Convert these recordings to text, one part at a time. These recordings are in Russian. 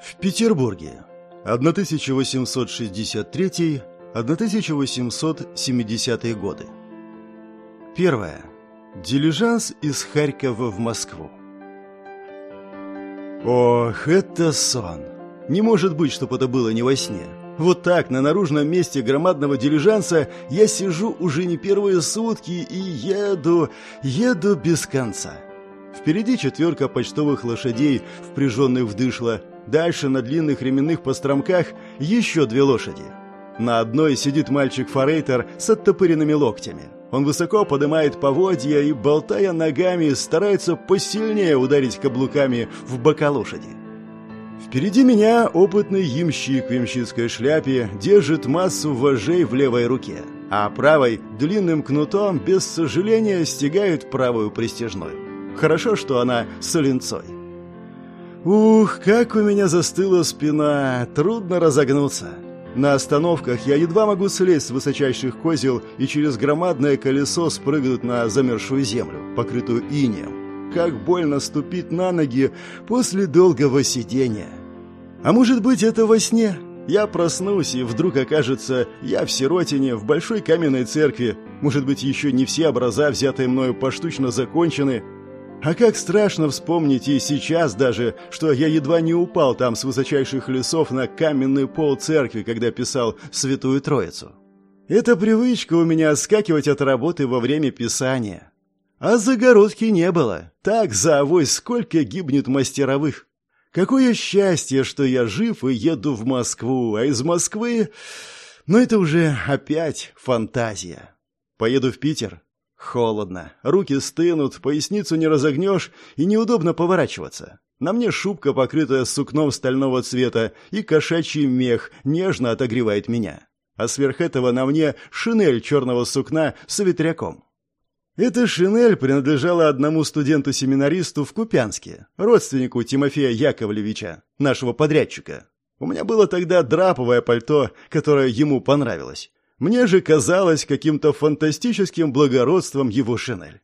В Петербурге. 1863-1870 годы. Первое. Дилижанс из Харькова в Москву. Ох, это сон. Не может быть, чтобы это было не во сне. Вот так, на наружном месте громадного дилижанса, я сижу уже не первые сутки и еду, еду без конца. Впереди четверка почтовых лошадей, впряженных в дышло. Дальше на длинных ременных постромках еще две лошади. На одной сидит мальчик-форейтер с оттопыренными локтями. Он высоко поднимает поводья и, болтая ногами, старается посильнее ударить каблуками в бока лошади. Впереди меня опытный ямщик в ямщицкой шляпе держит массу вожей в левой руке, а правой длинным кнутом без сожаления стягает правую пристежной. Хорошо, что она с линцой. Ух, как у меня застыла спина, трудно разогнуться. На остановках я едва могу слезть с высочайших козел и через громадное колесо спрыгнуть на замерзшую землю, покрытую инеем. Как больно ступить на ноги после долгого сидения. А может быть, это во сне? Я проснусь, и вдруг окажется, я в сиротине, в большой каменной церкви. Может быть, еще не все образа, взятые мною поштучно, закончены, а как страшно вспомнить и сейчас даже, что я едва не упал там с высочайших лесов на каменный пол церкви, когда писал «Святую Троицу». Это привычка у меня скакивать от работы во время писания. А загородки не было. Так за авось сколько гибнет мастеровых. Какое счастье, что я жив и еду в Москву, а из Москвы... Но это уже опять фантазия. Поеду в Питер, Холодно, руки стынут, поясницу не разогнешь и неудобно поворачиваться. На мне шубка, покрытая сукном стального цвета, и кошачий мех нежно отогревает меня. А сверх этого на мне шинель черного сукна с ветряком. Эта шинель принадлежала одному студенту-семинаристу в Купянске, родственнику Тимофея Яковлевича, нашего подрядчика. У меня было тогда драповое пальто, которое ему понравилось. Мне же казалось каким-то фантастическим благородством его шинель.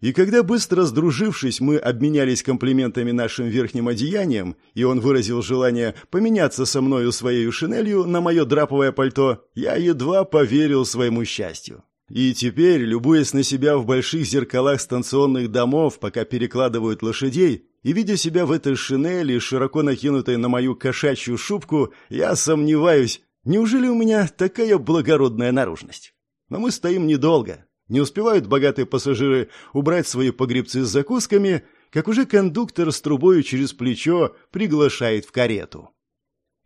И когда, быстро сдружившись, мы обменялись комплиментами нашим верхним одеянием, и он выразил желание поменяться со мною своей шинелью на мое драповое пальто, я едва поверил своему счастью. И теперь, любуясь на себя в больших зеркалах станционных домов, пока перекладывают лошадей, и видя себя в этой шинели, широко накинутой на мою кошачью шубку, я сомневаюсь, Неужели у меня такая благородная наружность? Но мы стоим недолго. Не успевают богатые пассажиры убрать свои погребцы с закусками, как уже кондуктор с трубой через плечо приглашает в карету.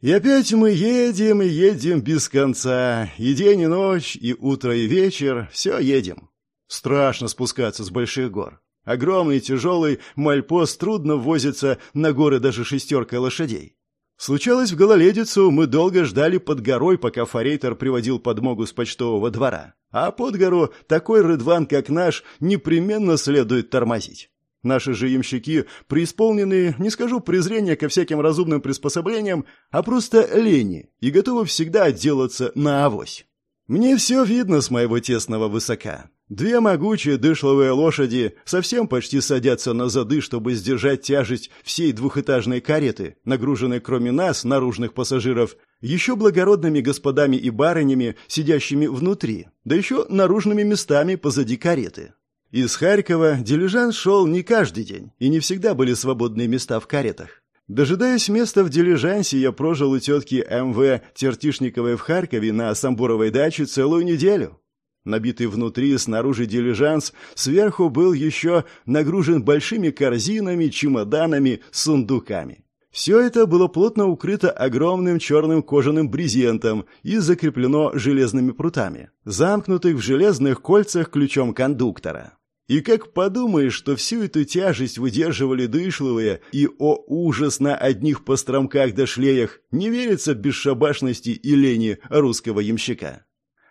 И опять мы едем и едем без конца. И день, и ночь, и утро, и вечер. Все едем. Страшно спускаться с больших гор. Огромный тяжелый мальпост трудно возится на горы даже шестеркой лошадей. Случалось, в гололедицу мы долго ждали под горой, пока форейтер приводил подмогу с почтового двора. А под гору такой рыдван, как наш, непременно следует тормозить. Наши же ямщики преисполнены, не скажу презрения ко всяким разумным приспособлениям, а просто лени и готовы всегда отделаться на авось. Мне все видно с моего тесного высока. Две могучие дышловые лошади совсем почти садятся на зады, чтобы сдержать тяжесть всей двухэтажной кареты, нагруженной кроме нас, наружных пассажиров, еще благородными господами и барынями, сидящими внутри, да еще наружными местами позади кареты. Из Харькова дилижанс шел не каждый день, и не всегда были свободные места в каретах. Дожидаясь места в дилижансе, я прожил у тетки М.В. Тертишниковой в Харькове на Самбуровой даче целую неделю. Набитый внутри и снаружи дилижанс сверху был еще нагружен большими корзинами, чемоданами, сундуками. Все это было плотно укрыто огромным черным кожаным брезентом и закреплено железными прутами, замкнутых в железных кольцах ключом кондуктора. И как подумаешь, что всю эту тяжесть выдерживали дышловые, и, о ужас, на одних постромках да шлеях, не верится бесшабашности и лени русского ямщика.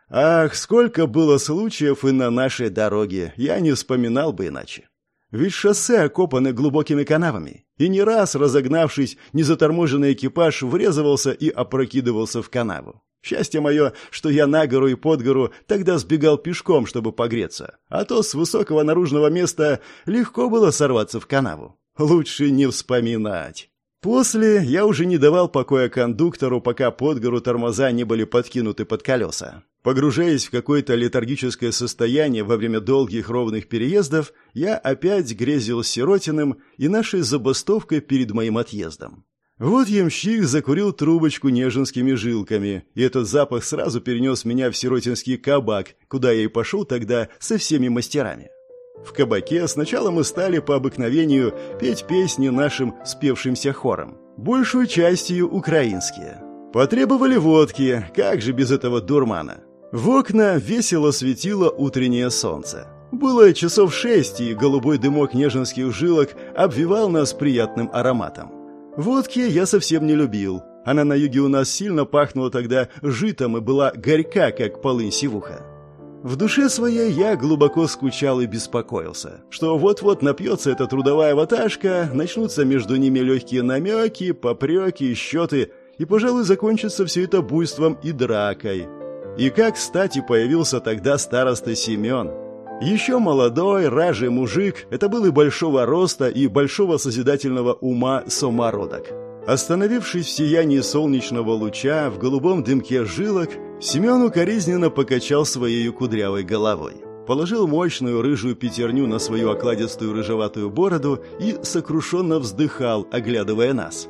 Ах, сколько было случаев и на нашей дороге, я не вспоминал бы иначе. Ведь шоссе окопаны глубокими канавами, и не раз, разогнавшись, незаторможенный экипаж врезывался и опрокидывался в канаву. Счастье мое, что я на гору и под гору тогда сбегал пешком, чтобы погреться, а то с высокого наружного места легко было сорваться в канаву. Лучше не вспоминать. После я уже не давал покоя кондуктору, пока под гору тормоза не были подкинуты под колеса. Погружаясь в какое-то летаргическое состояние во время долгих ровных переездов, я опять грезил Сиротиным и нашей забастовкой перед моим отъездом. Вот ямщик закурил трубочку неженскими жилками, и этот запах сразу перенес меня в сиротинский кабак, куда я и пошел тогда со всеми мастерами. В кабаке сначала мы стали по обыкновению петь песни нашим спевшимся хором, большую частью украинские. Потребовали водки, как же без этого дурмана. В окна весело светило утреннее солнце. Было часов шесть, и голубой дымок неженских жилок обвивал нас приятным ароматом. Водки я совсем не любил. Она на юге у нас сильно пахнула тогда житом и была горька, как полынь-сивуха. В душе своей я глубоко скучал и беспокоился, что вот-вот напьется эта трудовая ваташка, начнутся между ними легкие намеки, попреки, счеты, и, пожалуй, закончится все это буйством и дракой. И как, кстати, появился тогда староста Семен. Еще молодой, ражий мужик, это был и большого роста, и большого созидательного ума самородок. Остановившись в сиянии солнечного луча, в голубом дымке жилок, Семен укоризненно покачал своей кудрявой головой. Положил мощную рыжую пятерню на свою окладистую рыжеватую бороду и сокрушенно вздыхал, оглядывая нас.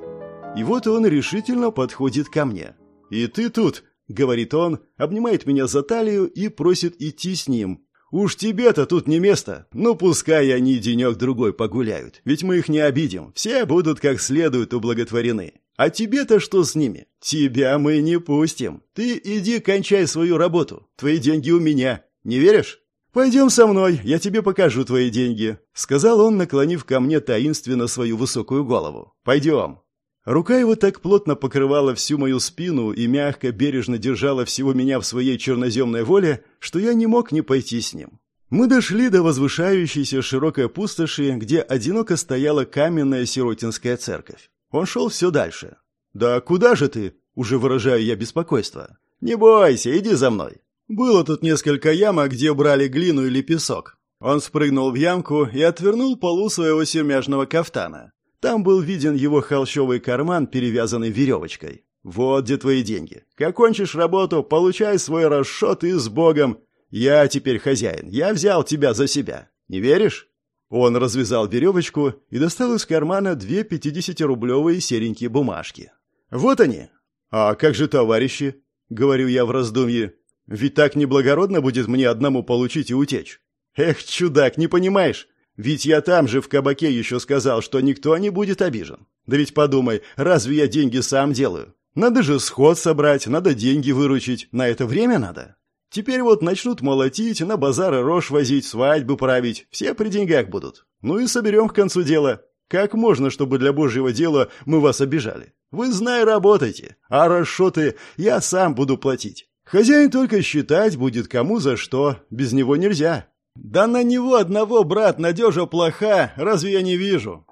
И вот он решительно подходит ко мне. «И ты тут?» — говорит он, обнимает меня за талию и просит идти с ним. «Уж тебе-то тут не место. Ну, пускай они денек-другой погуляют. Ведь мы их не обидим. Все будут как следует ублаготворены. А тебе-то что с ними? Тебя мы не пустим. Ты иди кончай свою работу. Твои деньги у меня. Не веришь? Пойдем со мной, я тебе покажу твои деньги», — сказал он, наклонив ко мне таинственно свою высокую голову. «Пойдем». Рука его так плотно покрывала всю мою спину и мягко, бережно держала всего меня в своей черноземной воле, что я не мог не пойти с ним. Мы дошли до возвышающейся широкой пустоши, где одиноко стояла каменная сиротинская церковь. Он шел все дальше. «Да куда же ты?» – уже выражаю я беспокойство. «Не бойся, иди за мной». Было тут несколько ямок, где брали глину или песок. Он спрыгнул в ямку и отвернул полу своего сермяжного кафтана. Там был виден его холщовый карман, перевязанный веревочкой. «Вот где твои деньги. Как кончишь работу, получай свой расшот и с Богом. Я теперь хозяин. Я взял тебя за себя. Не веришь?» Он развязал веревочку и достал из кармана две пятидесятирублевые серенькие бумажки. «Вот они!» «А как же товарищи?» — говорю я в раздумье. «Ведь так неблагородно будет мне одному получить и утечь». «Эх, чудак, не понимаешь? Ведь я там же в кабаке еще сказал, что никто не будет обижен. Да ведь подумай, разве я деньги сам делаю? Надо же сход собрать, надо деньги выручить, на это время надо. Теперь вот начнут молотить, на базары рожь возить, свадьбы править. Все при деньгах будут. Ну и соберем к концу дела. Как можно, чтобы для божьего дела мы вас обижали? Вы, знай, работайте. А расшоты я сам буду платить. Хозяин только считать будет кому за что. Без него нельзя. Да на него одного, брат, надежа плоха. Разве я не вижу?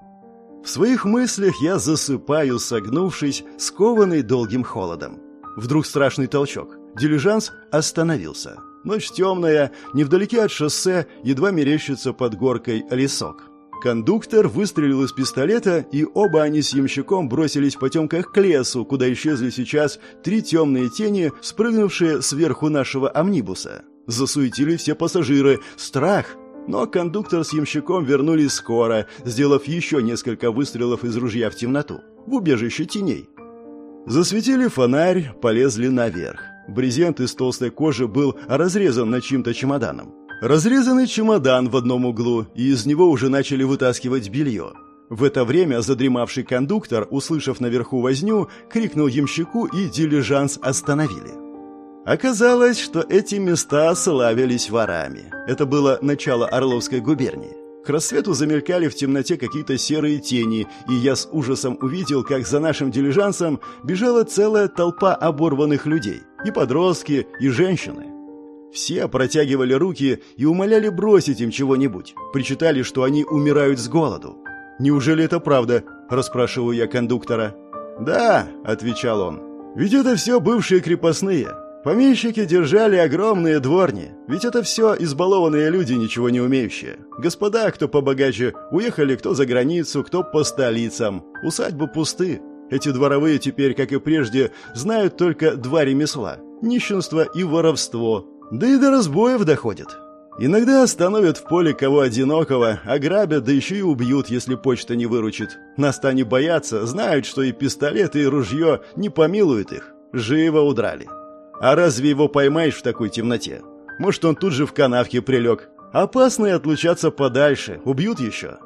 В своих мыслях я засыпаю, согнувшись, скованный долгим холодом. Вдруг страшный толчок. Дилижанс остановился. Ночь темная, невдалеке от шоссе едва мерещится под горкой лесок. Кондуктор выстрелил из пистолета, и оба они с ямщиком бросились в потемках к лесу, куда исчезли сейчас три темные тени, спрыгнувшие сверху нашего амнибуса. Засуетили все пассажиры. Страх! Но кондуктор с ямщиком вернулись скоро, сделав еще несколько выстрелов из ружья в темноту, в убежище теней. Засветили фонарь, полезли наверх. Брезент из толстой кожи был разрезан над чьим-то чемоданом. Разрезанный чемодан в одном углу, и из него уже начали вытаскивать белье. В это время задремавший кондуктор, услышав наверху возню, крикнул ямщику, и дилижанс остановили. Оказалось, что эти места славились ворами. Это было начало Орловской губернии. К рассвету замелькали в темноте какие-то серые тени, и я с ужасом увидел, как за нашим дилижансом бежала целая толпа оборванных людей. И подростки, и женщины. Все протягивали руки и умоляли бросить им чего-нибудь. Причитали, что они умирают с голоду. «Неужели это правда?» – расспрашиваю я кондуктора. «Да», – отвечал он. «Ведь это все бывшие крепостные. Помещики держали огромные дворни, ведь это все избалованные люди, ничего не умеющие. Господа, кто побогаче, уехали кто за границу, кто по столицам. Усадьбы пусты. Эти дворовые теперь, как и прежде, знают только два ремесла – нищенство и воровство. Да и до разбоев доходят. Иногда остановят в поле кого одинокого, ограбят, да еще и убьют, если почта не выручит. Нас-то боятся, знают, что и пистолет, и ружье не помилуют их. Живо удрали. А разве его поймаешь в такой темноте? Может, он тут же в канавке прилег. Опасно и отлучаться подальше, убьют еще.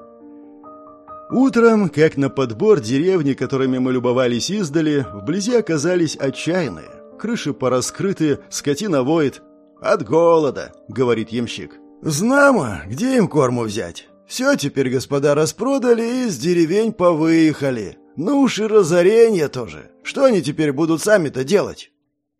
Утром, как на подбор деревни, которыми мы любовались издали, вблизи оказались отчаянные. Крыши пораскрыты, скотина воет, «От голода», — говорит ямщик. «Знамо, где им корму взять? Все теперь, господа, распродали и из деревень повыехали. Ну уж и разорение тоже. Что они теперь будут сами-то делать?»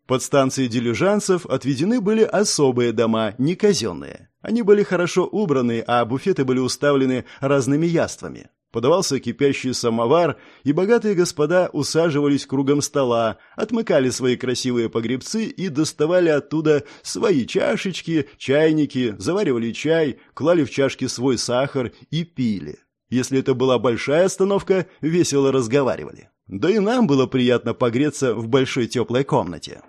Под станцией дилижансов отведены были особые дома, не казенные. Они были хорошо убраны, а буфеты были уставлены разными яствами. Подавался кипящий самовар, и богатые господа усаживались кругом стола, отмыкали свои красивые погребцы и доставали оттуда свои чашечки, чайники, заваривали чай, клали в чашки свой сахар и пили. Если это была большая остановка, весело разговаривали. Да и нам было приятно погреться в большой теплой комнате.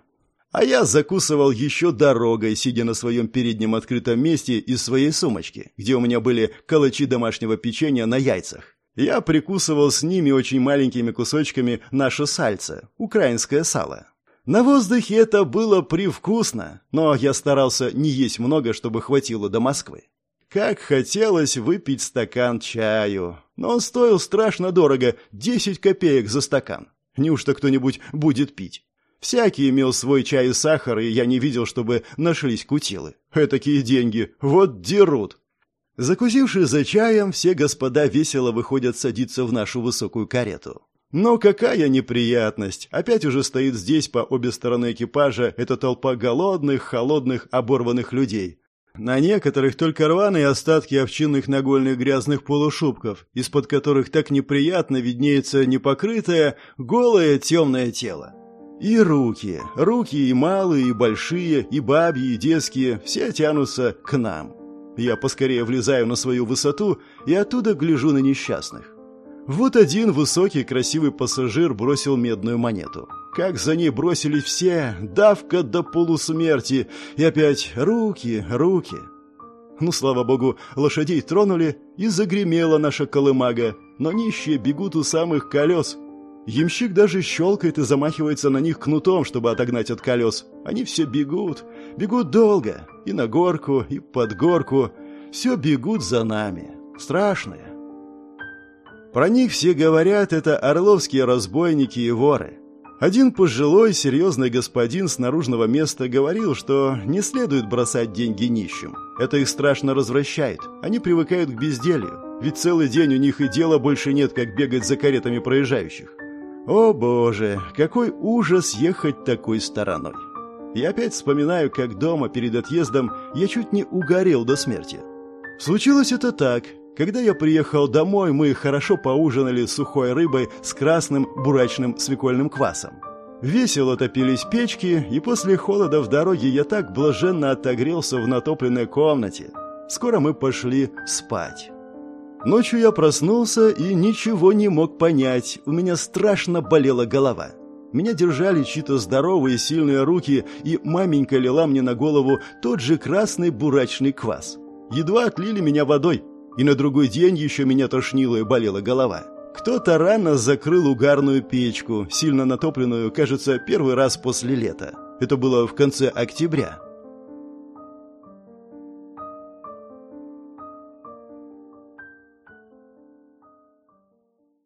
А я закусывал еще дорогой, сидя на своем переднем открытом месте из своей сумочки, где у меня были калачи домашнего печенья на яйцах. Я прикусывал с ними очень маленькими кусочками наше сальце, украинское сало. На воздухе это было привкусно, но я старался не есть много, чтобы хватило до Москвы. Как хотелось выпить стакан чаю, но он стоил страшно дорого, 10 копеек за стакан. Неужто кто-нибудь будет пить? Всякий имел свой чай и сахар, и я не видел, чтобы нашлись кутилы. Этакие деньги, вот дерут. Закусившие за чаем, все господа весело выходят садиться в нашу высокую карету. Но какая неприятность! Опять уже стоит здесь по обе стороны экипажа эта толпа голодных, холодных, оборванных людей. На некоторых только рваные остатки овчинных нагольных грязных полушубков, из-под которых так неприятно виднеется непокрытое, голое темное тело. И руки, руки и малые, и большие, и бабьи, и детские, все тянутся к нам. Я поскорее влезаю на свою высоту и оттуда гляжу на несчастных. Вот один высокий красивый пассажир бросил медную монету. Как за ней бросились все, давка до полусмерти, и опять руки, руки. Ну, слава богу, лошадей тронули, и загремела наша колымага, но нищие бегут у самых колес – Ямщик даже щелкает и замахивается на них кнутом, чтобы отогнать от колес. Они все бегут, бегут долго, и на горку, и под горку. Все бегут за нами. Страшные. Про них все говорят, это орловские разбойники и воры. Один пожилой, серьезный господин с наружного места говорил, что не следует бросать деньги нищим. Это их страшно развращает. Они привыкают к безделью. Ведь целый день у них и дела больше нет, как бегать за каретами проезжающих. О боже, какой ужас ехать такой стороной. Я опять вспоминаю, как дома перед отъездом я чуть не угорел до смерти. Случилось это так. Когда я приехал домой, мы хорошо поужинали сухой рыбой с красным бурачным свекольным квасом. Весело топились печки, и после холода в дороге я так блаженно отогрелся в натопленной комнате. Скоро мы пошли спать. Ночью я проснулся и ничего не мог понять. У меня страшно болела голова. Меня держали чьи-то здоровые сильные руки, и маменька лила мне на голову тот же красный бурачный квас. Едва отлили меня водой, и на другой день еще меня тошнило и болела голова. Кто-то рано закрыл угарную печку, сильно натопленную, кажется, первый раз после лета. Это было в конце октября.